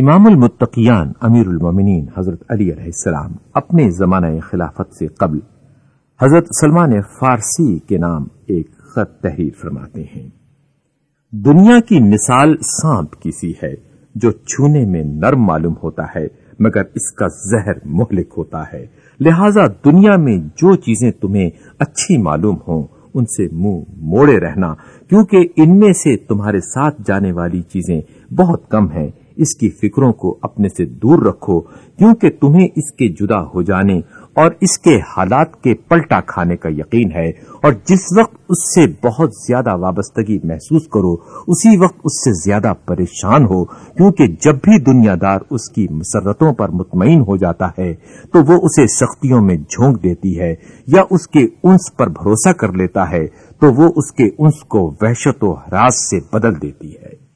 امام المتقیان امیر المومنین حضرت علی علیہ السلام اپنے زمانہ خلافت سے قبل حضرت سلمان فارسی کے نام ایک خط تحریر فرماتے ہیں۔ دنیا کی مثال سانپ کی سی ہے جو چھونے میں نرم معلوم ہوتا ہے، مگر اس کا زہر مہلک ہوتا ہے۔ لہذا دنیا میں جو چیزیں تمہیں اچھی معلوم ہوں، ان سے منہ موڑے رہنا، کیونکہ ان میں سے تمہارے ساتھ جانے والی چیزیں بہت کم ہیں۔ اس کی فکروں کو اپنے سے دور رکھو، کیونکہ تمہیں اس کے جدا ہو جانے اور اس کے حالات کے پلٹا کھانے کا یقین ہے۔ اور جس وقت اس سے بہت زیادہ وابستگی محسوس کرو، اسی وقت اس سے زیادہ پریشان ہو، کیونکہ جب بھی دنیا دار اس کی مسرتوں پر مطمئن ہو جاتا ہے، تو وہ اسے سختیوں میں جھونک دیتی ہے یا اس کے انس پر بھروسہ کر لیتا ہے، تو وہ اس کے انس کو وحشت و حراس سے بدل دیتی ہے۔